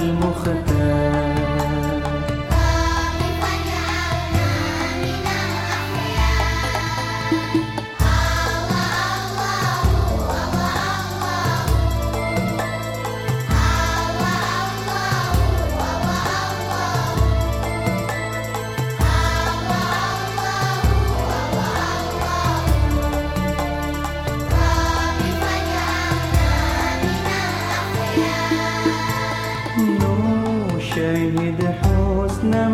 mi mujer. Krishna